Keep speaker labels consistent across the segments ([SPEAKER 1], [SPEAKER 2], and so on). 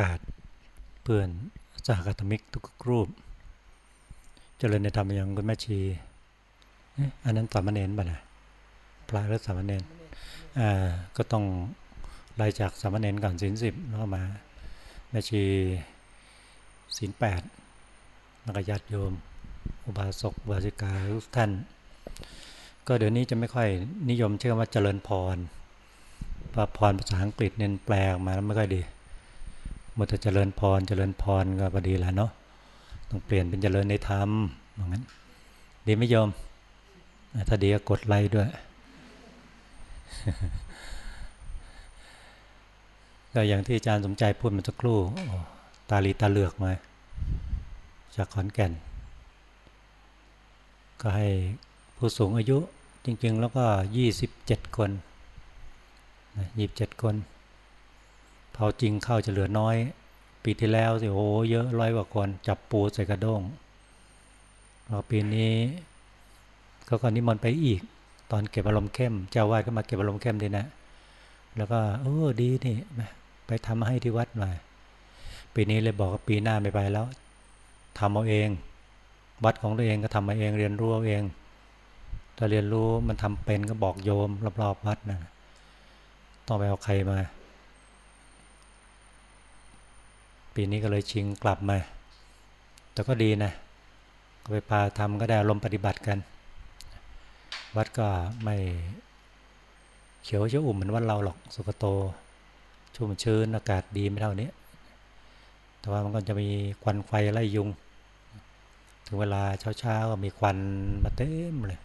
[SPEAKER 1] กาศเพื่อนสหกตมิกทุกรูป เจริญในธรรมยังคุณแม่ชีอันนั้นสามเณรป่ะนะพระหรือสามเณรอ่าก็ต้องไล่จากสามเณรก่อนศีลสิบแล้วมาแม่ชีศีลแปดแล้วก็ญาติโยม อุบาสกอุบาสิกาทุกท่าน ก็เดี๋ยวนี้จะไม่ค่อยนิยมเชื่อว่าเจริญพรพระพรภาษาอังกฤษเน้นแปลออกมาแล้วไม่ค่อยดี มื่อจะเจริญพรเจริญพรก็พอดีแล้วเนาะต้องเปลี่ยนเป็นเจริญในธรรมอย่างนั้นดีไม่ยอมถ้าดีก็กดไลค์ด้วย ก็อย่างที่อาจารย์สมใจพูดมาสักครู่ตาลีตาเลือกมาจากขอนแก่น ก็ให้ผู้สูงอายุจริง ๆ แล้วก็ยี่สิบเจ็ดคนยี่สิบเจ็ดคน พอจริงเข้าจะเหลือน้อย ปีที่แล้วสิโอ้เยอะร้อยกว่าคนจับปูใส่กระด้งพอปีนี้เขาก็นิมนต์ไปอีก ตอนเก็บอารมณ์เข้ม เจ้าวาดก็มาเก็บอารมณ์เข้มดีนะ แล้วก็เออดีนี่ไปทำให้ที่วัดหน่อยปีนี้เลยบอกว่าปีหน้าไม่ไปแล้วทำเอาเอง วัดของตัวเองก็ทำมาเองเรียนรู้เอาเองถ้าเรียนรู้มันทำเป็นก็บอกโยมรอบๆวัดนะต้องไปเอาใครมา ปีนี้ก็เลยชิงกลับมา แต่ก็ดีนะก็ไปพาทำก็ได้ลมปฏิบัติกัน วัดก็ไม่เขียวเชื้ออุ่มเหมือนวัดเราหรอกสุกโต ชุ่มชื้นอากาศดีไม่เท่านี้ แต่ว่ามันก็จะมีควันไฟไล่ยุง ถึงเวลาเช้าๆก็มีควันมาเต็มเลย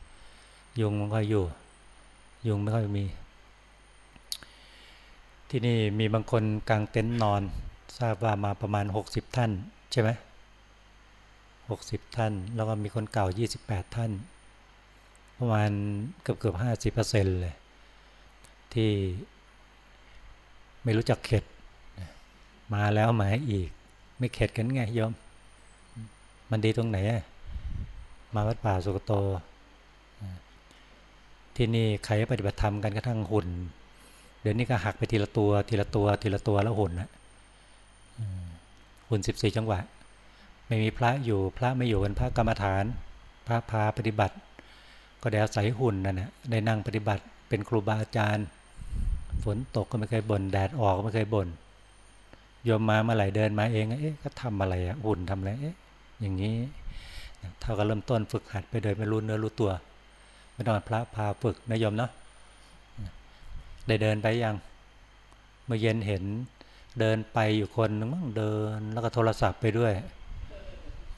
[SPEAKER 1] ยุงมันก็อยู่ ยุงไม่ค่อยมี ที่นี่มีบางคนกางเต็นท์นอน ทราบว่ามาประมาณ 60 ท่าน ใช่ไหมหกสิบท่าน แล้วก็มีคนเก่า 28 ท่าน ประมาณเกือบเกือบห้าสิบเปอร์เซ็นต์เลย ที่ไม่รู้จักเข็ด มาแล้วมาอีก ไม่เข็ดกันไงโยม มันดีตรงไหน มาวัดป่าสุกโต ที่นี่ใครปฏิบัติธรรมกันกระทั่งหุ่น เดี๋ยวนี้ก็หักไปทีละตัว ทีละตัว ทีละตัวแล้วหุ่นนะ หุ่นสิบสี่จังหวะ ไม่มีพระอยู่พระไม่อยู่เป็นพระกรรมฐาน พระพาปฏิบัติ ก็ได้อาศัยหุ่นนั่นแหละได้นั่งปฏิบัติ เป็นครูบาอาจารย์ ฝนตกก็ไม่เคยบน่นแดดออกก็ไม่เคยบน่นโยมมาเมื่อไหร่เดินมาเองเอ๊ะก็ทำอะไรอะหุ่นทำอะไรเอ๊ะอย่างนี้เท่ากับเริ่มต้นฝึกหัดไปโดยไม่รู้เนื้อรู้ตัวไม่ต้องพระพาฝึกนะโยมเนาะได้เดินไปยังเมื่อเย็นเห็น เดินไปอยู่คนนึงมั่งเดิน แล้วก็โทรศัพท์ไปด้วย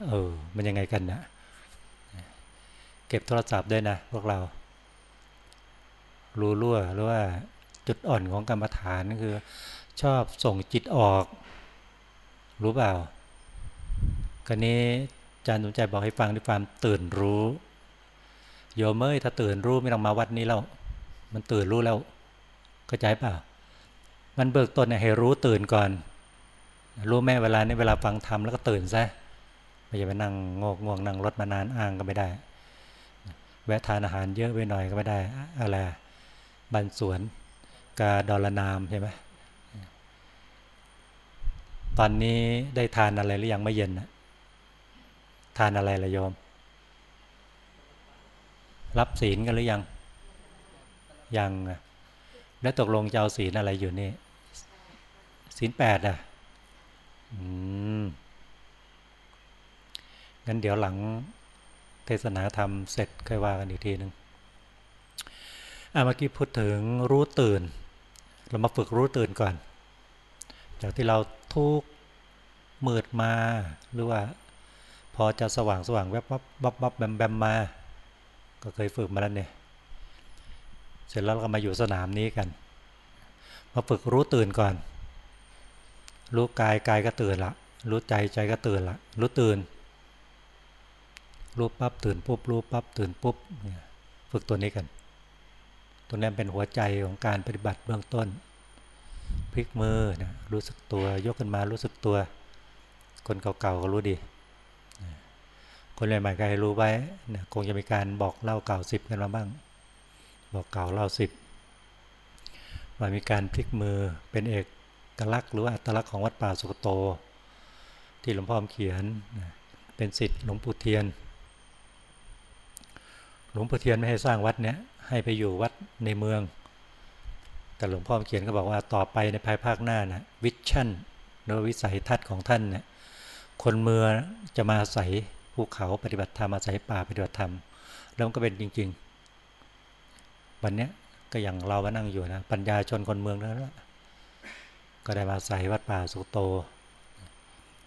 [SPEAKER 1] เออ มันยังไงกันนะเก็บโทรศัพท์ด้วยนะพวกเรา รู้รั่วหรือว่าจุดอ่อนของกรรมฐานคือ ชอบส่งจิตออก รู้เปล่ากันนี้อาจารย์สนใจบอกให้ฟังด้วยความตื่นรู้โยมเอ้ยถ้าตื่นรู้ไม่ต้องมาวัดนี้แล้ว มันตื่นรู้แล้วเข้าใจเปล่า มันเบิกต้นให้รู้ตื่นก่อน รู้แม่เวลานี้เวลาฟังธรรมแล้วก็ตื่นซะไม่จะไปนั่งงกง่วงนั่งรถมานานอ้างก็ไม่ได้ แวะทานอาหารเยอะไปหน่อยก็ไม่ได้อะไรบันสวนกาดอลนามใช่ไหมตอนนี้ได้ทานอะไรหรือยังไม่เย็นนะทานอะไรละโยม รับศีลกันหรือยังยังแล้วตกลงจะเอาศีลอะไรอยู่นี่ ศีลแปดอะอืมงั้นเดี๋ยวหลังเทศนาธรรมเสร็จค่อยว่ากันอีกทีหนึ่งอะเมื่อกี้พูดถึงรู้ตื่น เรามาฝึกรู้ตื่นก่อน จากที่เราทุกมืดมาหรือว่าพอจะสว่างสว่างแวบวับวับวับแบมแบมมา ก็เคยฝึกมาแล้วเนี่ย เสร็จแล้วเราก็มาอยู่สนามนี้กัน มาฝึกรู้ตื่นก่อน รู้กายกายก็ตื่นละรู้ใจใจก็ตื่นละรู้ตื่น รู้ปั๊บตื่นปุ๊บรู้ปั๊บตื่นปุ๊บฝึกตัวนี้กัน ตัวนี้เป็นหัวใจของการปฏิบัติเบื้องต้น พลิกมือนะรู้สึกตัวยกขึ้นมารู้สึกตัว คนเก่าๆก็รู้ดี คนใหม่ๆก็ให้รู้ไว้นะคงจะมีการบอกเล่าเก่าสิบกันมาบ้าง บอกเก่าเล่าสิบว่ามีการพลิกมือเป็นเอก กลักษณ์หรืออัตลักษณ์ของวัดป่าสุกโต ที่หลวงพ่อเขียนเป็นสิทธิ์หลวงปู่เทียน หลวงปู่เทียนไม่ให้สร้างวัดเนี้ยให้ไปอยู่วัดในเมือง แต่หลวงพ่อเขียนก็บอกว่าต่อไปในภายภาคหน้านะวิชั่นหรือวิสัยทัศน์ของท่านเนี่ยคนเมืองจะมาอาศัยภูเขาปฏิบัติธรรมอาศัยป่าปฏิบัติธรรมแล้วมันก็เป็นจริง ๆ วันเนี้ยก็อย่างเรามานั่งอยู่นะปัญญาชนคนเมืองนั้นแหละ ก็ได้มาใส่วัดป่าสุโต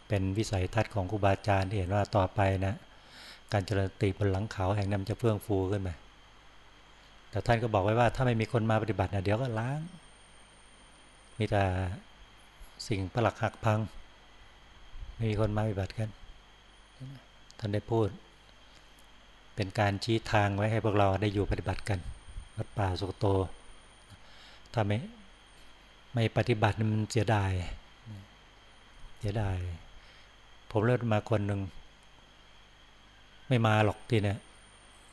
[SPEAKER 1] เป็นวิสัยทัศน์ของครูบาอาจารย์ที่เห็นว่าต่อไปนะการเจริญติบนหลังเขาแห่งนั้นจะเฟื่องฟูขึ้นไปแต่ท่านก็บอกไว้ว่าถ้าไม่มีคนมาปฏิบัตินะเดี๋ยวก็ล้าง มีแต่สิ่งประหลักหักพัง ไม่มีคนมาปฏิบัติกัน ท่านได้พูด เป็นการชี้ทางไว้ให้พวกเราได้อยู่ปฏิบัติกันวัดป่าสุโตถ้าไม่ ไม่ปฏิบัติมันเสียดาย เสียดาย ผมเลิกมาคนหนึ่ง ไม่มาหรอกทีเนี่ย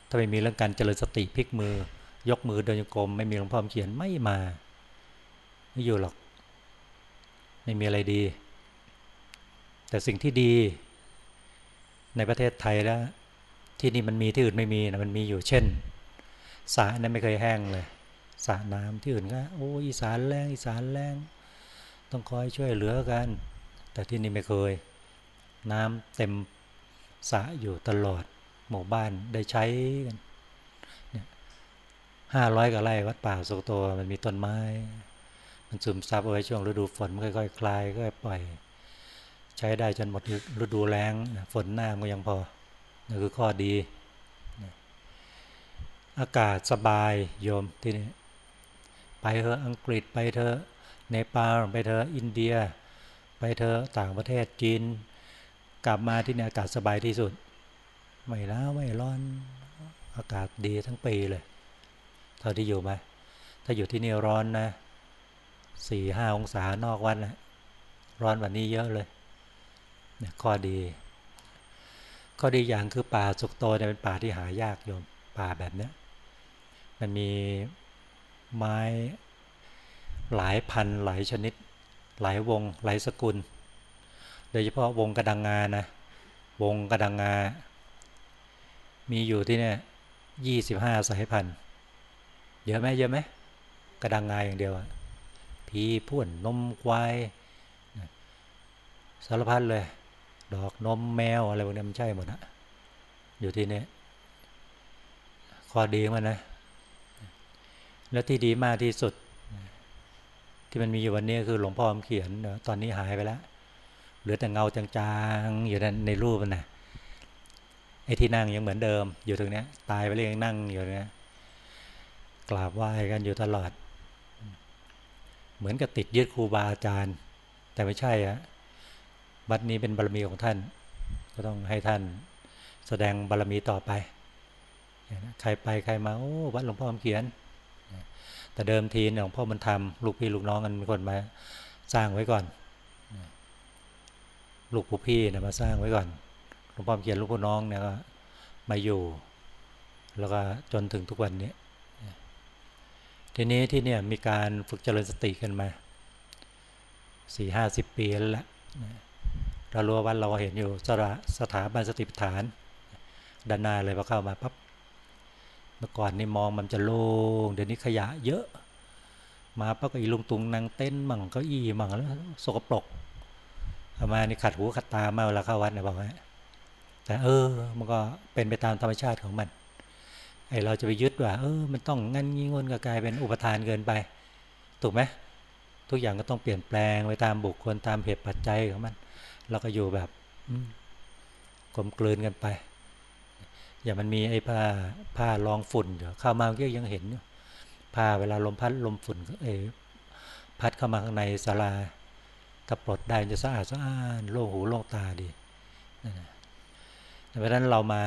[SPEAKER 1] ถ้าไม่มีเรื่องการเจริญสติพลิกมือ ยกมือเดินโยกมไม่มีหลวงพ่อเขียนไม่มา ไม่อยู่หรอก ไม่มีอะไรดี แต่สิ่งที่ดี ในประเทศไทยแล้ว ที่นี่มันมีที่อื่นไม่มีนะมันมีอยู่เช่นสระนั้นไม่เคยแห้งเลย สระน้ำที่อื่นก็โอ้อีสานแรงอีสานแรงต้องคอยช่วยเหลือกัน แต่ที่นี่ไม่เคย น้ำเต็มสระอยู่ตลอดหมู่บ้านได้ใช้กันเนี่ยห้าร้อยกว่าไร่วัดป่าสุโตมันมีต้นไม้ มันซึมซับเอาไว้ช่วงฤดูฝนมันค่อยๆคลายก็ปล่อย ใช้ได้จนหมดฤดูแล้งฝนหน้าก็ยังพอนี่นคือข้อดี อากาศสบายโยมที่นี่ ไปเถอะอังกฤษไปเถอะเนปาลไปเถอะอินเดีย ไปเถอะต่างประเทศจีน กลับมาที่นี่อากาศสบายที่สุด ไม่ร้าวไม่ร้อนอากาศดีทั้งปีเลยเท่าที่อยู่ไหมถ้าอยู่ที่นี่ร้อนนะสี่ห้าองศานอกวันนะร้อนวันนี้เยอะเลยเนี่ยข้อดี ข้อดีอย่างคือป่าสุกโตเนี่ยเป็นป่าที่หายากโยมป่าแบบเนี้ยมันมี ไม้หลายพันหลายชนิด หลายวงหลายสกุล โดยเฉพาะวงกระดังงานะวงกระดังงา มีอยู่ที่เนี่ยยี่สิบห้าสายพันธุ์เยอะไหมเยอะไหมกระดังงาอย่างเดียวพีพ่วนนมควายสารพัดเลย ดอกนมแมวอะไรพวกนี้มันใช่หมดนะอยู่ที่นี่ข้อดีมันนะ แล้วที่ดีมากที่สุด ที่มันมีอยู่วันนี้คือหลวงพ่อเขียนตอนนี้หายไปแล้วเหลือแต่เงาจางๆอยู่ในรูปนะไอ้ที่นั่งยังเหมือนเดิม อยู่ตรงนี้ตายไปเลยยังนั่งอยู่เนี้ยกราบไหว้กันอยู่ตลอด เหมือนกับติดยึดครูบาอาจารย์ แต่ไม่ใช่อะวัดนี้เป็นบารมีของท่าน ก็ต้องให้ท่านแสดงบารมีต่อไป ใครไปใครมาโอ้วัดหลวงพ่อเขียน แต่เดิมทีหลวงพ่อมันทำลูกพี่ลูกน้องกันมีคนมาสร้างไว้ก่อน ลูกผู้พี่นะมาสร้างไว้ก่อนหลวงพ่อเขียนลูกผู้น้องเนี่ยก็มาอยู่ แล้วก็จนถึงทุกวันนี้ทีนี้ที่เนี่ยมีการฝึกเจริญสติกันมาสี่ห้าสิบปีแล้วแหละเรารู้ว่าเราเห็นอยู่สระสถาบันสติปัฏฐานด้านหน้าเลยพอเข้ามาปั๊บ มื่อก่อนนี่มองมันจะโล่งเดี๋ยวนี้ขยะเยอะ มาปั๊บก็อีลุงตุงนางเต้นมั่งก็อี้มั่งแล้วสกปรกเอามานี่ขัดหูขัดตามาเวลาเข้าวัดนะบอกว่าแต่เออ มันก็เป็นไปตามธรรมชาติของมันไอเราจะไปยึดว่า เออ มันต้องงั้นงี้งนก็กลายเป็นอุปทานเกินไป ถูกไหมทุกอย่างก็ต้องเปลี่ยนแปลงไปตามบุคคลตามเหตุปัจจัยของมัน เราก็อยู่แบบกลมกลืนกันไป อย่างมันมีไอ้ผ้าผ้ารองฝุ่นอยู่เข้ามาเมื่อกี้ยังเห็นอยู่ผ้าเวลาลมพัดลมฝุ่นเอพัดเข้ามาข้างในศาลาถ้าปลดได้จะสะอาดสะอ้านโล่งหูโล่งตาดีนะเพราะฉะนั้นเรามา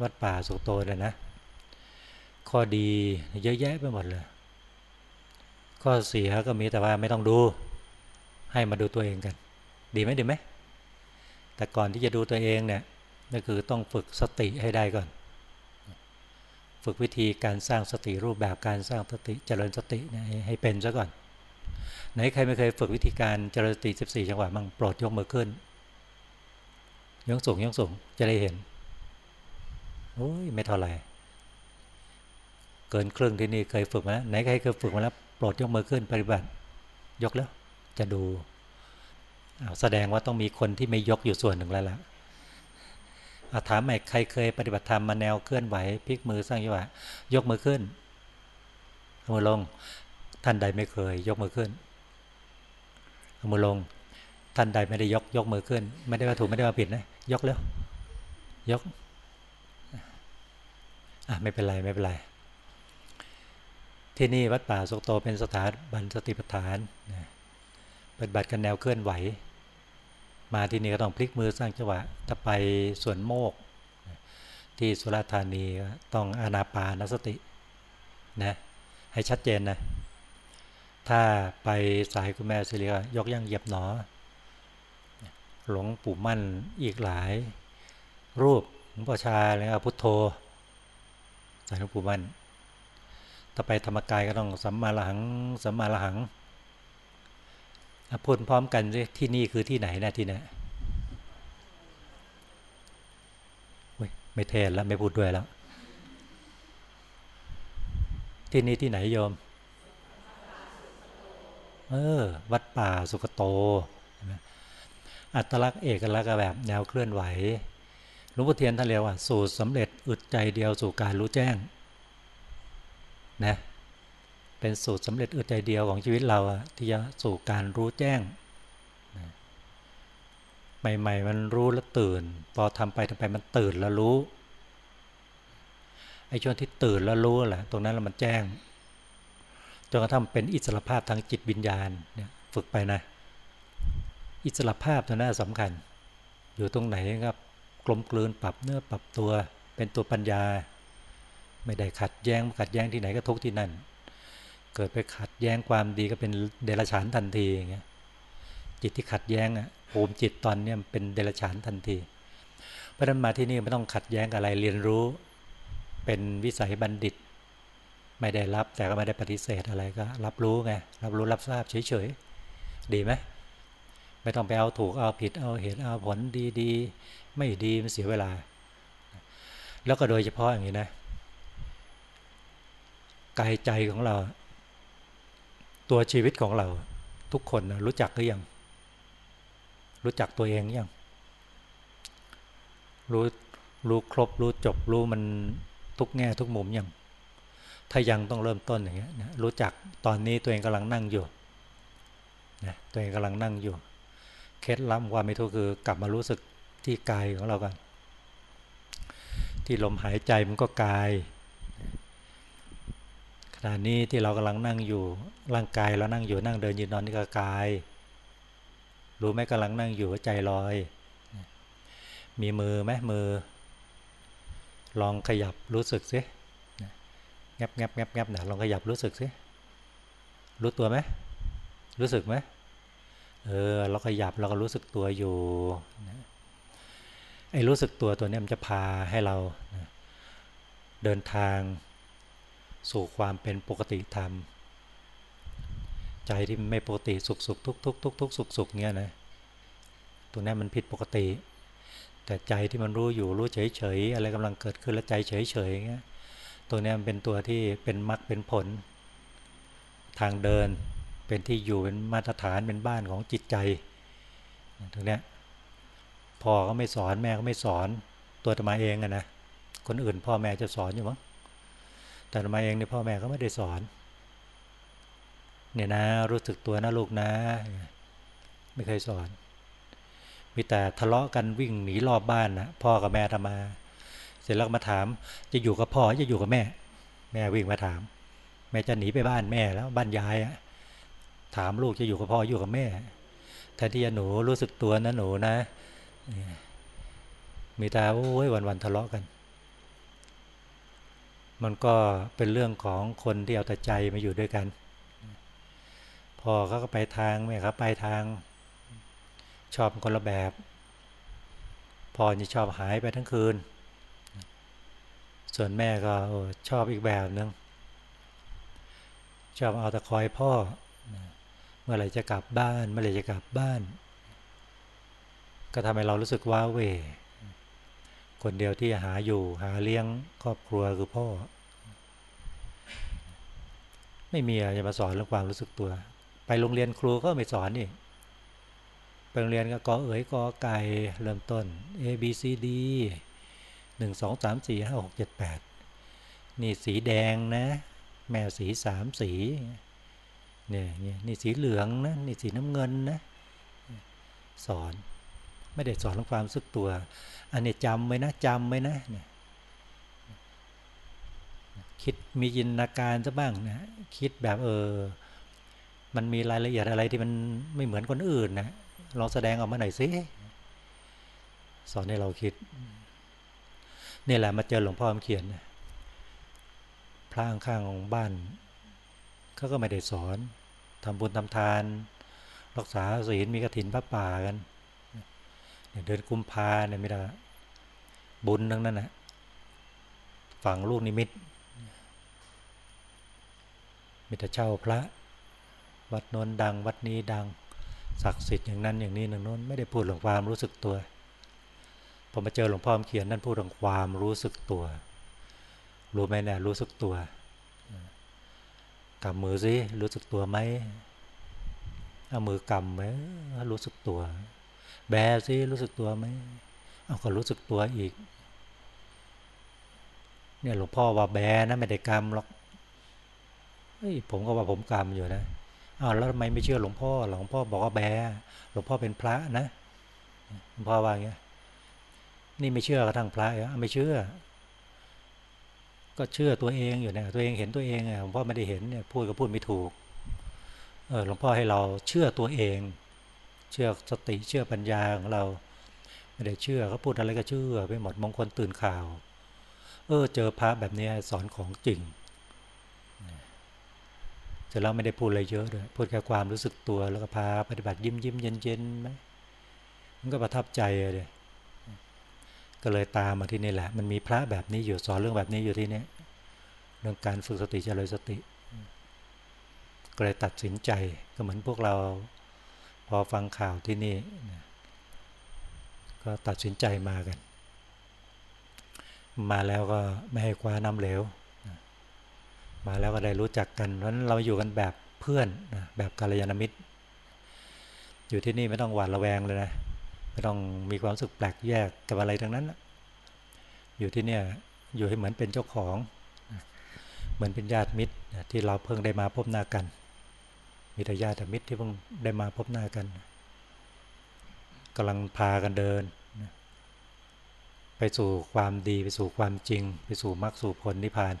[SPEAKER 1] วัดป่าสุโตเลยนะ ข้อดีเยอะแยะไปหมดเลย ข้อเสียก็มีแต่ว่าไม่ต้องดู ให้มาดูตัวเองกัน ดีไหมดีไหมแต่ก่อนที่จะดูตัวเองเนี่ย นั่นคือต้องฝึกสติให้ได้ก่อน ฝึกวิธีการสร้างสติรูปแบบการสร้างสติเจริญสติให้เป็นซะก่อน ไหนใครไม่เคยฝึกวิธีการเจริญสติ 14 จังหวะมั่งโปรดยกมือขึ้นยกสูงยกสูงจะได้เห็นโอ้ยไม่เท่าไหร่เกินครึ่งที่นี่เคยฝึกมาแล้วไหนใครเคยฝึกมาแล้วโปรดยกมือขึ้นปฏิบัติ ยกแล้ว จะดูแสดงว่าต้องมีคนที่ไม่ยกอยู่ส่วนหนึ่งแล้วล่ะ อาถามใหม่ใครเคยปฏิบัติธรรมมาแนวเคลื่อนไหวพลิกมือสร้างจังหวะยกมือขึ้นมือลง ท่านใดไม่เคย ยกมือขึ้นมือลง ท่านใดไม่ได้ยกยกมือขึ้น ไม่ได้ว่าถูกไม่ได้ว่าผิดนะยกแล้วยกอะไม่เป็นไรไม่เป็นไร ที่นี่วัดป่าสุกโตเป็นสถานบันสติปัฏฐานปฏิบัติกันแนวเคลื่อนไหว มาที่นี่ก็ต้องพลิกมือสร้างจังหวะถ้าไปสวนโมก ที่สุราษฎร์ธานีต้องอานาปานสตินะให้ชัดเจนนะถ้าไปสายคุณแม่สิริก็ยกย่างเหยียบหนอ หลวงปู่มั่นอีกหลาย รูปหลวงพ่อชาแล้วพุทโธสายหลวงปู่มั่นถ้าไปธรรมกายก็ต้องสัมมาหลังสัมมาหลัง พูดพร้อมกันที่นี่คือที่ไหนนะที่นี่ไม่เทศแล้วไม่พูดด้วยแล้ว ที่นี่ที่ไหนโยม เออ วัดป่าสุกโต อัตลักษณ์เอกลักษณ์แบบแนวเคลื่อนไหวหลวงพ่อเทียนท่านเรียกว่า สูตรสำเร็จอึดใจเดียวสู่การรู้แจ้ง นะ เป็นสูตรสำเร็จอึดใจเดียวของชีวิตเราที่จะสู่การรู้แจ้ง ใหม่ ๆ มันรู้แล้วตื่น พอทำไปทำไปมันตื่นแล้วรู้ไอ้ช่วงที่ตื่นแล้วรู้แหละตรงนั้นแล้วมันแจ้งจนกระทั่งเป็นอิสระภาพทางจิตวิญญาณเนี่ยฝึกไปนะ อิสระภาพตัวนั้นสำคัญ อยู่ตรงไหนครับกลมกลืนปรับเนื้อปรับตัว เป็นตัวปัญญา ไม่ได้ขัดแย้งขัดแย้งที่ไหนก็ทุกที่นั่น เกิดไปขัดแย้งความดีก็เป็นเดรัจฉานทันทีอย่างเงี้ยจิตที่ขัดแย้งอะภูมิจิตตอนเนี้ยเป็นเดรัจฉานทันที เพราะนั้นมาที่นี่ไม่ต้องขัดแย้งอะไรเรียนรู้ เป็นวิสัยบัณฑิต ไม่ได้รับแต่ก็ไม่ได้ปฏิเสธอะไรก็ รับรู้ไงรับรู้รับทราบเฉยๆดีไหมไม่ต้องไปเอาถูกเอาผิดเอาเหตุเอาผลดีๆ ไม่ดีมันเสียเวลา แล้วก็โดยเฉพาะอย่างนี้นะกายใจของเรา ตัวชีวิตของเราทุกคนรู้จักหรือยัง รู้จักตัวเองยัง รู้รู้ครบรู้จบรู้มันทุกแง่ทุกมุมยัง ถ้ายังต้องเริ่มต้นอย่างเงี้ยนะรู้จักตอนนี้ตัวเองกำลังนั่งอยู่นะตัวเองกำลังนั่งอยู่ เคล็ดลับความไม่ทุกคือกลับมารู้สึกที่กายของเรากันที่ลมหายใจมันก็กาย ขณะนี้ที่เรากำลังนั่งอยู่ร่างกายเรานั่งอยู่นั่งเดินยืนนอนนี่ก็กาย รู้ไหมกำลังนั่งอยู่ใจลอย มีมือไหมมือ ลองขยับรู้สึกสิแงบแงบแงบแงบนะลองขยับรู้สึกสิรู้ตัวไหมรู้สึกไหมเออเราขยับเราก็รู้สึกตัวอยู่ไอ้รู้สึกตัวตัวนี้มันจะพาให้เราเดินทาง สู่ความเป็นปกติธรรม ใจที่ไม่ปกติสุขสุขทุกทุกทุกทุกสุขสุขเงี้ยนะตัวนี้มันผิดปกติ แต่ใจที่มันรู้อยู่รู้เฉยเฉยอะไรกำลังเกิดขึ้นแล้วใจเฉยเฉยเงี้ยตัวนี้มันเป็นตัวที่เป็นมรรคเป็นผล ทางเดินเป็นที่อยู่เป็นมาตรฐานเป็นบ้านของจิตใจตรงนี้พ่อก็ไม่สอนแม่ก็ไม่สอนตัวตมาเองอะนะคนอื่นพ่อแม่จะสอนอยู่มั้ง แต่มาเองเนี่ยพ่อแม่ก็ไม่ได้สอน เนี่ยนะ รู้สึกตัวนะลูกนะ ไม่เคยสอน มีแต่ทะเลาะกันวิ่งหนีรอบบ้านนะพ่อกับแม่ทำมา เสร็จแล้วมาถาม จะอยู่กับพ่อจะอยู่กับแม่ แม่วิ่งมาถาม แม่จะหนีไปบ้านแม่แล้วบ้านยายอะถามลูกจะอยู่กับพ่ออยู่กับแม่แทนที่จะหนูรู้สึกตัวนะหนูนะ มีแต่โอ้ยวันๆทะเลาะกัน มันก็เป็นเรื่องของคนที่เอาแต่ใจมาอยู่ด้วยกันพ่อเขาก็ไปทางแม่เขาไปทาง ชอบคนละแบบพ่อจะชอบหายไปทั้งคืน ส่วนแม่ก็ชอบอีกแบบหนึ่งชอบเอาแต่คอยพ่อ เมื่อไหร่จะกลับบ้าน เมื่อไหร่จะกลับบ้าน ก็ทำให้เรารู้สึกว้าเหว คนเดียวที่หาอยู่หาเลี้ยงครอบครัวคือพ่อ ไม่มีอะไรจะมาสอนเรื่องความรู้สึกตัว ไปโรงเรียนครูก็ไม่สอนนี่ไปโรงเรียนก็กอเอ๋ยกอไก่เริ่มต้น A B C D หนึ่งสองสามสี่ห้าหกเจ็ดแปดนี่สีแดงนะ แมวสีสามสีเนี่ยนี่สีเหลืองนะ นี่สีน้ำเงินนะ สอน ไม่ได้สอนเรื่องความรู้สึกตัว อันนี้จำไว้นะจำไว้นะเนี่ยคิดมีจินตนาการซะบ้างนะคิดแบบเออ มันมีรายละเอียดอะไรที่มันไม่เหมือนคนอื่นนะลองแสดงออกมาหน่อยสิสอนให้เราคิดนี่แหละมาเจอหลวงพ่อมเขียนพระข้างของบ้านเขาก็ไม่ได้สอนทำบุญทำทาน รักษาศีลมีกระถินพระป่ากัน เดินกุมภาเนี่ยไม่ได้บุญทั้งนั้นนะฝั่งลูกนิมิตมิตรเช่าพระ วัดนนดัง วัดนี้ดังศักดิ์สิทธิ์อย่างนั้นอย่างนี้นึ่างน้นไม่ได้พูดหลงความรู้สึกตัวพอมาเจอหลวงพ่อเขียนนั่นพูดถึงความรู้สึกตัว รู้ไหมเนี่ยรู้สึกตัวกำมือสิรู้สึกตัวไหมเอามือกำไหมรู้สึกตัว แบสิรู้สึกตัวไหมเอาก็รู้สึกตัวอีก เนี่ยหลวงพ่อว่าแบนะไม่ได้กำหรอกเฮ้ยผมก็ว่าผมกำอยู่นะอ้าวแล้วทำไมไม่เชื่อหลวงพ่อหลวงพ่อบอกว่าแบหลวงพ่อเป็นพระนะหลวงพ่อว่าอย่างเงี้ยนี่ไม่เชื่อกระทั่งพระอะไม่เชื่อ ก็เชื่อตัวเองอยู่นะตัวเองเห็นตัวเองอะหลวงพ่อไม่ได้เห็นเนี่ยพูดก็พูดไม่ถูกเออหลวงพ่อให้เราเชื่อตัวเอง เชื่อสติเชื่อปัญญาของเรา ไม่ได้เชื่อเขาพูดอะไรก็เชื่อไปหมดมงคลตื่นข่าว เออ เจอพระแบบนี้สอนของจริงเสร็จแล้วไม่ได้พูดอะไรเยอะเลยพูดแค่ความรู้สึกตัวแล้วก็พาปฏิบัติยิ้มยิ้มเย็นเย็นไหมมันก็ประทับใจเลยก็เลยตามมาที่นี่แหละ มันมีพระแบบนี้อยู่สอนเรื่องแบบนี้อยู่ที่นี่เรื่องการฝึกสติเจริญสติ ก็เลยตัดสินใจก็เหมือนพวกเรา พอฟังข่าวที่นี่ก็ตัดสินใจมากัน มาแล้วก็ไม่ให้คว้าน้ำเหลว มาแล้วก็ได้รู้จักกันเพราะนั้นเราอยู่กันแบบเพื่อนแบบกัลยาณมิตร อยู่ที่นี่ไม่ต้องหวาดระแวงเลยนะไม่ต้องมีความรู้สึกแปลกแยกกับอะไรทั้งนั้น อยู่ที่เนี่ยอยู่ให้เหมือนเป็นเจ้าของ เหมือนเป็นญาติมิตรที่เราเพิ่งได้มาพบหน้ากัน มีแต่ญาติมิตรที่เพิ่งได้มาพบหน้ากันกำลังพากันเดิน ไปสู่ความดีไปสู่ความจริง ไปสู่มรรคสู่ผลนิพพาน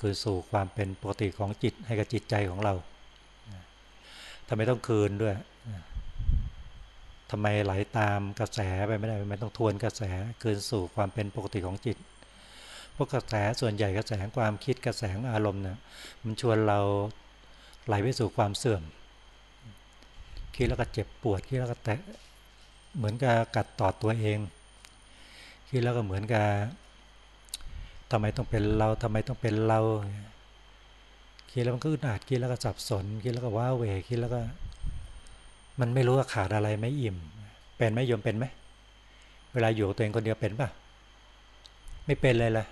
[SPEAKER 1] คือสู่ความเป็นปกติของจิตให้กับจิตใจของเราทำไมต้องคืนด้วยทำไมไหลาตามกระแสไปไม่ได้ไม่ต้องทวนกระแสคืนสู่ความเป็นปกติของจิตพวกกระแสส่วนใหญ่กระแสความคิดกระแสอารมณ์เนี่ยมันชวนเรา ไหลไปสู่ความเสื่อม คิดแล้วก็เจ็บปวดคิดแล้วก็แตะเหมือนกับกัดตอดตัวเอง คิดแล้วก็เหมือนกับทำไมต้องเป็นเราทำไมต้องเป็นเราคิดแล้วมันก็อึดอัดคิดแล้วก็สับสนคิดแล้วก็ว้าเหวคิดแล้วก็ มันไม่รู้ว่าขาดอะไรไม่อิ่ม เป็นไหมโยมเป็นไหมเวลาอยู่ตัวเองคนเดียวเป็นปะไม่เป็นเลยล่ะ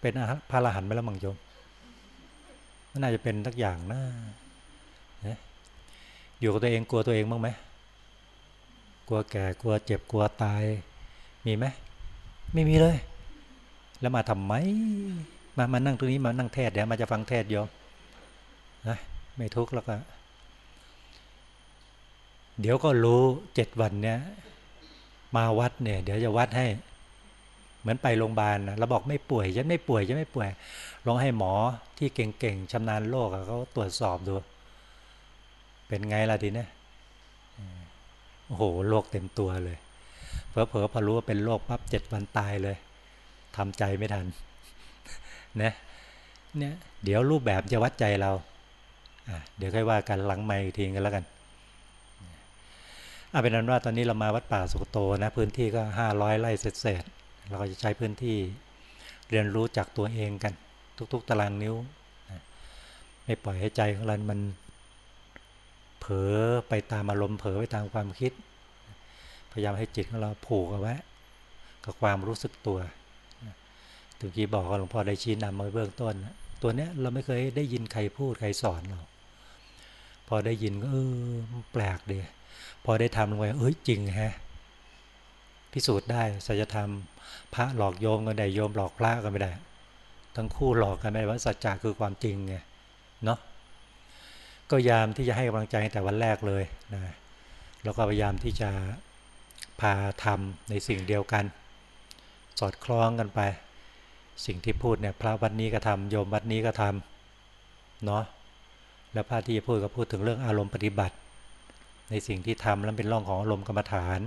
[SPEAKER 1] เป็นพระอรหันต์ไปแล้วมังโยม มันน่าจะเป็นทักอย่างนะอยู่กับตัวเองกลัวตัวเองบ้างไหมกลัวแก่กลัวเจ็บกลัวตาย มีไหมไม่มีเลย แล้วมาทำไม มามานั่งตรงนี้มานั่งเทศเดี๋ยวมาจะฟังเทศโยมนะไม่ทุกข์แล้วก็เดี๋ยวก็รู้เจ็ดวันเนี้ยมาวัดเนี่ย เดี๋ยวจะวัดให้ เหมือนไปโรงพยาบาลนะเราบอกไม่ป่วยฉันไม่ป่วยฉันไม่ป่วย ลองให้หมอที่เก่งๆชำนาญโรคเขาตรวจสอบดู เป็นไงล่ะทีเนี้โอ้โหโรคเต็มตัวเลยเพอเพอพอรู้ว่าเป็นโรคปั๊บเจ็ดวันตายเลยทำใจไม่ทันนะเนี่ยเดี๋ยวรูปแบบจะวัดใจเรา เดี๋ยวค่อยว่ากันหลังไม่ทีกันแล้วกันเอาเป็นนั้นว่าตอนนี้เรามาวัดป่าสุกโตนะ พื้นที่ก็ห้าร้อยไร่เศษ เราก็จะใช้พื้นที่เรียนรู้จากตัวเองกัน ทุก ๆ ตารางนิ้ว ไม่ปล่อยให้ใจของเรามันเผลอไปตามอารมณ์เผลอไปตามความคิด พยายามให้จิตของเราผูกเอาไว้กับความรู้สึกตัวถึงกี้บอกว่าหลวงพ่อได้ชี้นำมาเบื้องต้น ตัวเนี้ยเราไม่เคยได้ยินใครพูดใครสอนเรา พอได้ยินก็เออแปลกเดีพอได้ทำลงไปเอ้ยจริงฮะ พิสูจน์ได้สัจธรรม พระหลอกโยมก็ได้โยมหลอกพระก็ไม่ได้ ทั้งคู่หลอกกันไม่ได้ว่าสัจจะคือความจริงไงเนาะก็ยามที่จะให้กำลังใจแต่วันแรกเลยนะแล้วก็พยายามที่จะพาทำในสิ่งเดียวกัน สอดคล้องกันไป สิ่งที่พูดเนี่ยพระวัดนี้ก็ทำโยมวัดนี้ก็ทำเนาะแล้วพระที่จะพูดก็พูดถึงเรื่องอารมณ์ปฏิบัติ ในสิ่งที่ทำแล้วเป็นร่องของอารมณ์กรรมฐาน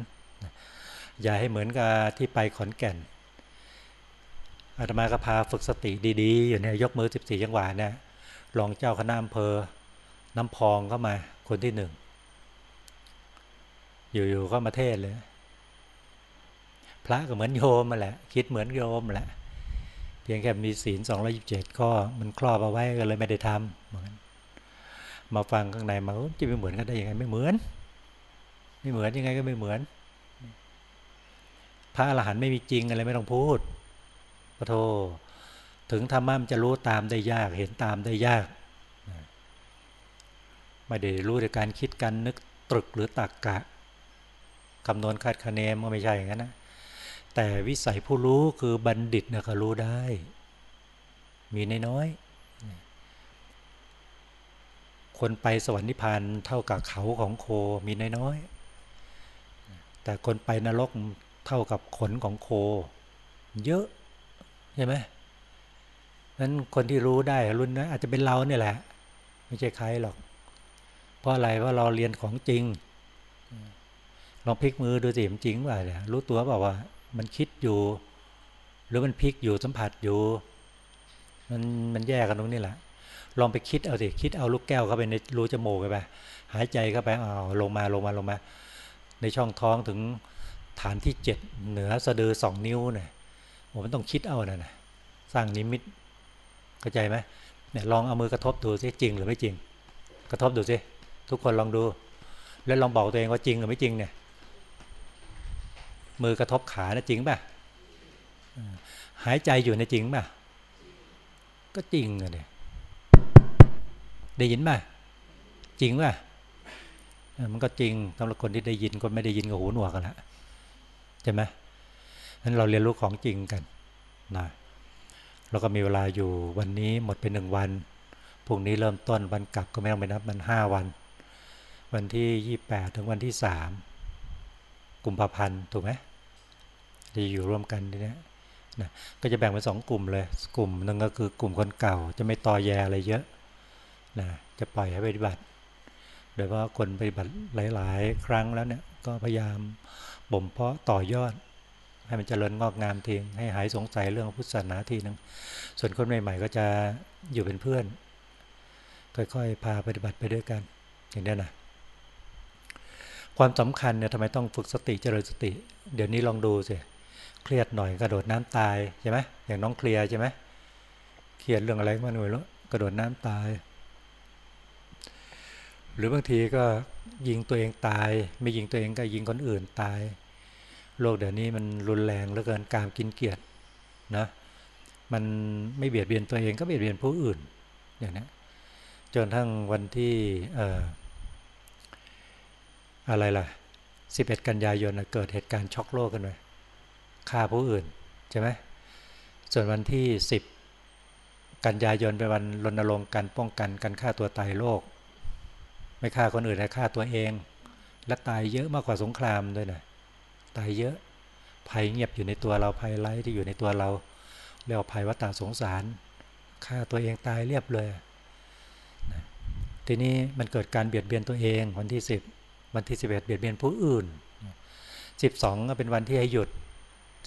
[SPEAKER 1] อย่าให้เหมือนกับที่ไปขอนแก่นอาตมาก็พาฝึกสติดีๆ อยู่เนี่ยยกมือ 14 จังหวะเนี่ยรองเจ้าคณะอำเภอ น้ำพองเข้ามาคนที่หนึ่ง อยู่ๆก็มาเทศเลย พระก็เหมือนโยมมาแหละ คิดเหมือนโยมแหละ เพียงแค่มีศีลสองร้อยิบเจ็ดก็มันครอบเอาไว้ก็เลยไม่ได้ทำเหมือนมาฟังข้างในมาจะไม่เหมือนกันได้ยังไงไม่เหมือน ไม่เหมือนยังไงก็ไม่เหมือน พระอรหันต์ไม่มีจริงอะไรไม่ต้องพูดพระโทถึงธรรมะมันจะรู้ตามได้ยากเห็นตามได้ยากไม่ได้รู้ด้วยการคิดกันนึกตรึกหรือตักกะคำนวณคาดคะเนมันไม่ใช่อย่างนั้นนะแต่วิสัยผู้รู้คือบัณฑิตนะเขารู้ได้ มีน้อยคนไปสวรรค์นิพพานเท่ากับเขาของโคมีน้อยๆแต่คนไปนรก เท่ากับขนของโค เยอะใช่ไหมนั้นคนที่รู้ได้รุ่นนั้นอาจจะเป็นเราเนี่ยแหละ ไม่ใช่ใครหรอก เพราะอะไรว่าเราเรียนของจริง ลองพลิกมือดูสิมันจริงว่าเนี่ยรู้ตัวเปล่าว่า มันคิดอยู่ หรือมันพลิกอยู่สัมผัสอยู่ มันมันแยกกันตรงนี้แหละ ลองไปคิดเอาสิคิดเอาลูกแก้วเข้าไปในรูจมูกไปหายใจเข้าไปเอาลงมาลงมาลงมา ในช่องท้องถึง ฐานที่เจ็ดเหนือสะดือสองนิ้วเนี่ยโอ้มันต้องคิดเอานะนะสร้างนิมิตเข้าใจไหมเนี่ยลองเอามือกระทบดูสิจริงหรือไม่จริง กระทบดูสิทุกคนลองดู แล้วลองบอกตัวเองว่าจริงหรือไม่จริงเนี่ย มือกระทบขานะจริงป่ะหายใจอยู่ในจริงป่ะก็จริงอะเนี่ยได้ยินป่ะจริงป่ะมันก็จริงสำหรับคนที่ได้ยินคนไม่ได้ยินก็หูหนวกกันละ ช่ไหมนั้นเราเรียนรู้ของจริงกันนะเราก็มีเวลาอยู่วันนี้หมดไปหนึ่งวันพรุ่งนี้เริ่มต้นวันกลับก็ไม่ต้องไปนับมันห้าวัน วันที่ยี่แปดถึงวันที่สามกุมภาพันธ์ถูกไหมจะอยู่ร่วมกันทีนี้นะก็จะแบ่งเป็นสองกลุ่มเลย กลุ่มหนึ่งก็คือกลุ่มคนเก่า จะไม่ต่อแยอะไรเยอะนะจะปล่อยให้ปฏิบัติ โดยว่าคนปฏิบัติหลาย ๆ ครั้งแล้วเนี่ยก็พยายาม บ่มเพาะต่อยอด ให้มันเจริญงอกงามทีให้หายสงสัยเรื่องพุทธศาสนาทีนึงส่วนคนใหม่ ๆ ก็จะอยู่เป็นเพื่อน ค่อยๆ พาปฏิบัติไปด้วยกัน อย่างนี้นะความสำคัญเนี่ยทำไมต้องฝึกสติเจริญสติ เดี๋ยวนี้ลองดูสิเครียดหน่อยกระโดดน้ำตายใช่ไหมอย่างน้องเคลียร์ใช่ไหมเครียดเรื่องอะไรมาหน่อยแล้วกระโดดน้ำตาย หรือบางทีก็ยิงตัวเองตาย ไม่ยิงตัวเองก็ยิงคนอื่นตาย โลกเดี๋ยวนี้มันรุนแรงเหลือเกินการกินเกียรตินะมันไม่เบียดเบียนตัวเองก็เบียดเบียนผู้อื่นอย่างนี้จนทั้งวันที่อะไรล่ะ 11 กันยายนเกิดเหตุการณ์ช็อกโลกกันเลยฆ่าผู้อื่นใช่ไหมส่วนวันที่ 10 กันยายนเป็นวันรณรงค์การป้องกันการฆ่าตัวตายโลก ไม่ฆ่าคนอื่นแต่ฆ่าตัวเอง และตายเยอะมากกว่าสงครามด้วยนะตายเยอะภัยเงียบอยู่ในตัวเราภัยไร้ที่อยู่ในตัวเราเรียกว่าภัยวัฏสงสารฆ่าตัวเองตายเรียบเลยนะทีนี้มันเกิดการเบียดเบียนตัวเองวันที่สิบวันที่สิบเอ็ดเบียดเบียนผู้อื่นสิบสองก็เป็นวันที่ให้หยุด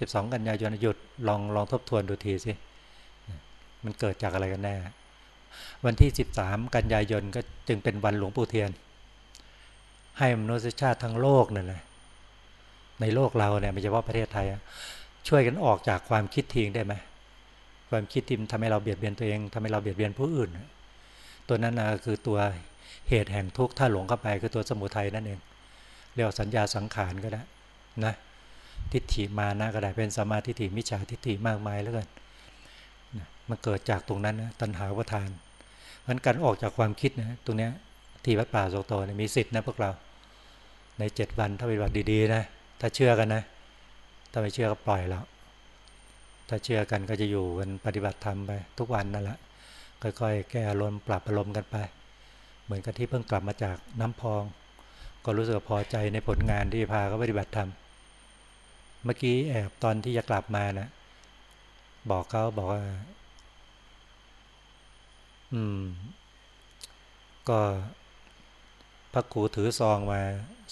[SPEAKER 1] สิบสองกันยายนหยุดลองลองทบทวนดูทีสิมันเกิดจากอะไรกันแน่ วันที่ 13 กันยายนก็จึงเป็นวันหลวงปู่เทียน ให้มนุษยชาติทั้งโลกนั่นแหละในโลกเราเนี่ยไม่เฉพาะประเทศไทย ช่วยกันออกจากความคิดทิ้งได้ไหมความคิดที่ทำให้เราเบียดเบียนตัวเองทำให้เราเบียดเบียนผู้อื่น ตัวนั้นนะคือตัวเหตุแห่งทุกข์ถ้าหลงเข้าไปคือตัวสมุทัยนั่นเอง เรียกสัญญาสังขารก็ได้นะทิฏฐิมานะก็ได้เป็นสมาธิฏฐิมิจฉาทิฏฐิมากมายแล้วกัน มันเกิดจากตรงนั้นนะตัณหาวัฏานมันการออกจากความคิดนะตรงเนี้ยที่วัดป่าโสโตเนี่ยมีสิทธินะพวกเรา ในเจ็ดวันถ้าปฏิบัติดีๆนะถ้าเชื่อกันนะ ถ้าไม่เชื่อก็ปล่อยแล้วถ้าเชื่อกันก็จะอยู่กันปฏิบัติธรรมไป ทุกวันนั่นแหละค่อยๆ แก้อารมณ์ปรับอารมณ์กันไป เหมือนกับที่เพิ่งกลับมาจากน้ำพอง ก็รู้สึกพอใจในผลงานที่พาเขาปฏิบัติธรรมเมื่อกี้แอบตอนที่จะกลับมานะบอกเขาบอกว่า อืม ก็พระครูถือซองมา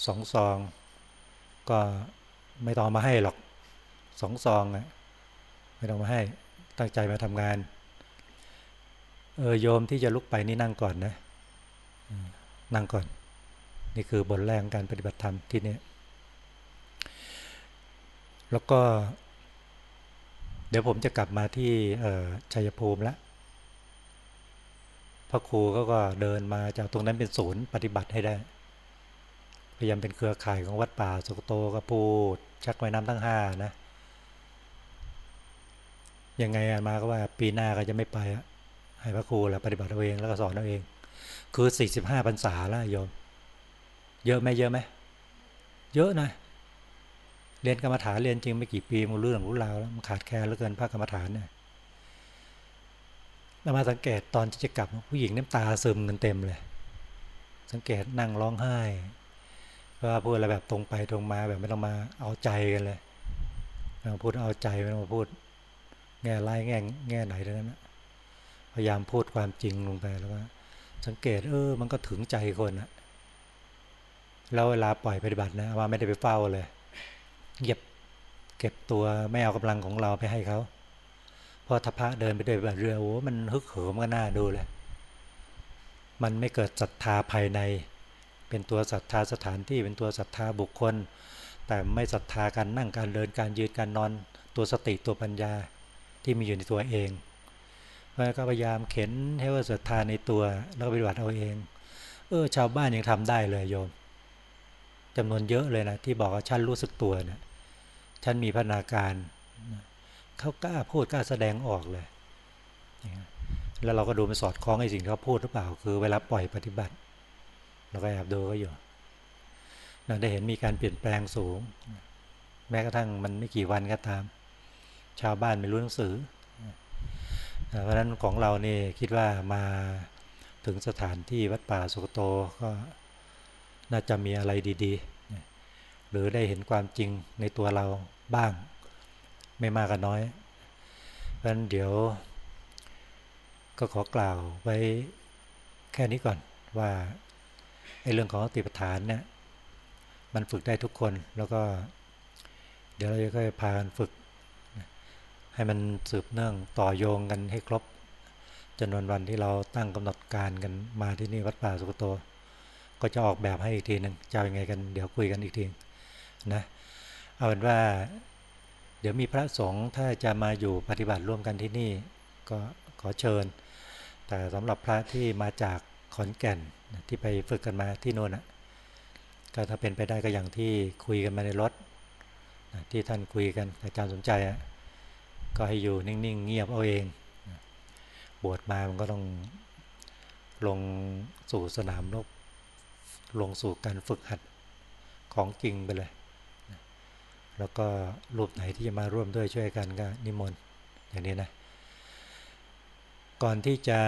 [SPEAKER 1] สองซอง ก็ไม่ต้องมาให้หรอกสองซองอะไม่ต้องมาให้ ตั้งใจมาทำงาน เออโยมที่จะลุกไปนี่นั่งก่อนนะนั่งก่อน นี่คือบทแรกการปฏิบัติธรรมที่นี่แล้วก็ เดี๋ยวผมจะกลับมาที่ชัยภูมิแล้ว พระครูก็ก็เดินมาจากตรงนั้นเป็นศูนย์ปฏิบัติให้ได้ พยายามเป็นเครือข่ายของวัดป่าสุกโตก็พูด ชักไว้น้ำทั้งห้านะยังไงมาก็ว่าปีหน้าก็จะไม่ไปอะให้พระครูแหละปฏิบัติเอาเองแล้วก็สอนเอาเอง คือสี่สิบห้าพรรษาแล้วโยม เยอะไหมเยอะไหมเยอะนะ เรียนกรรมฐานเรียนจริงไม่กี่ปีมันเรื่องรู้ราวแล้วมันขาดแคลนเหลือเกินภาคกรรมฐานเนี่ย เรามาสังเกตตอนที่จะกลับผู้หญิงน้ำตาซึมกันเต็มเลย สังเกตนั่งร้องไห้ว่าพูดอะไรแบบตรงไปตรงมาแบบไม่ต้องมาเอาใจกันเลยไม่ต้องพูดเอาใจไม่ต้องมาพูด แง่ร้ายแง่แง่ไหนทั้งนั้นพยายามพูดความจริงลงไปแล้วก็สังเกตเออ มันก็ถึงใจคนอะแล้วเวลาปล่อยปฏิบัตินะว่าไม่ได้ไปเฝ้าเลยเก็บเก็บตัวไม่เอากำลังของเราไปให้เขา พอทพะเดินไปด้วยเรือโอ้มันฮึกเหิมก็น่าดูเลย มันไม่เกิดศรัทธาภายใน เป็นตัวศรัทธาสถานที่เป็นตัวศรัทธาบุคคล แต่ไม่ศรัทธาการนั่งการเดินการยืนการนอนตัวสติตัวปัญญาที่มีอยู่ในตัวเองเพราะก็พยายามเข็นให้ว่าศรัทธาในตัวแล้วก็ปฏิบัติเอาเอง เออชาวบ้านยังทำได้เลยโยมจำนวนเยอะเลยนะที่บอกว่าฉันรู้สึกตัวเนะี่ยฉันมีพัฒนาการ เขากล้าพูดกล้าแสดงออกเลย แล้วเราก็ดูมันสอดคล้องไอ้สิ่งที่เขาพูดหรือเปล่า คือเวลาปล่อยปฏิบัติ เราก็แอบดูก็อยู่เราได้เห็นมีการเปลี่ยนแปลงสูง แม้กระทั่งมันไม่กี่วันก็ตาม ชาวบ้านไม่รู้หนังสือ เพราะฉะนั้นของเราเนี่คิดว่ามาถึงสถานที่วัดป่าสุกโตก็น่าจะมีอะไรดี ๆ หรือได้เห็นความจริงในตัวเราบ้าง ไม่มากก็น้อยเพราะนั้นเดี๋ยวก็ขอกล่าวไว้แค่นี้ก่อนว่าไอ้เรื่องของติปฐานเนี่ยมันฝึกได้ทุกคนแล้วก็ เดี๋ยวเราจะค่อยพากันฝึก ให้มันสืบเนื่องต่อโยงกันให้ครบจนวันวันที่เราตั้งกำหนดการกันมาที่นี่วัดป่าสุกโต ก็จะออกแบบให้อีกทีหนึ่งจะยังไงกันเดี๋ยวคุยกันอีกทีนะเอาเป็นว่า เดี๋ยวมีพระสงฆ์ถ้าจะมาอยู่ปฏิบัติร่วมกันที่นี่ ก็ขอเชิญ แต่สำหรับพระที่มาจากขอนแก่นที่ไปฝึกกันมาที่โน่นอะก็ถ้าเป็นไปได้ก็อย่างที่คุยกันมาในรถที่ท่านคุยกันอาจารย์สนใจอะก็ให้อยู่นิ่งๆเงียบเอาเองบวชมามันก็ต้องลงสู่สนามรบลงสู่การฝึกหัดของจริงไปเลย แล้วก็รูปไหนที่จะมาร่วมด้วยช่วยกันก็นิมนต์อย่างนี้นะ ก่อนที่จะ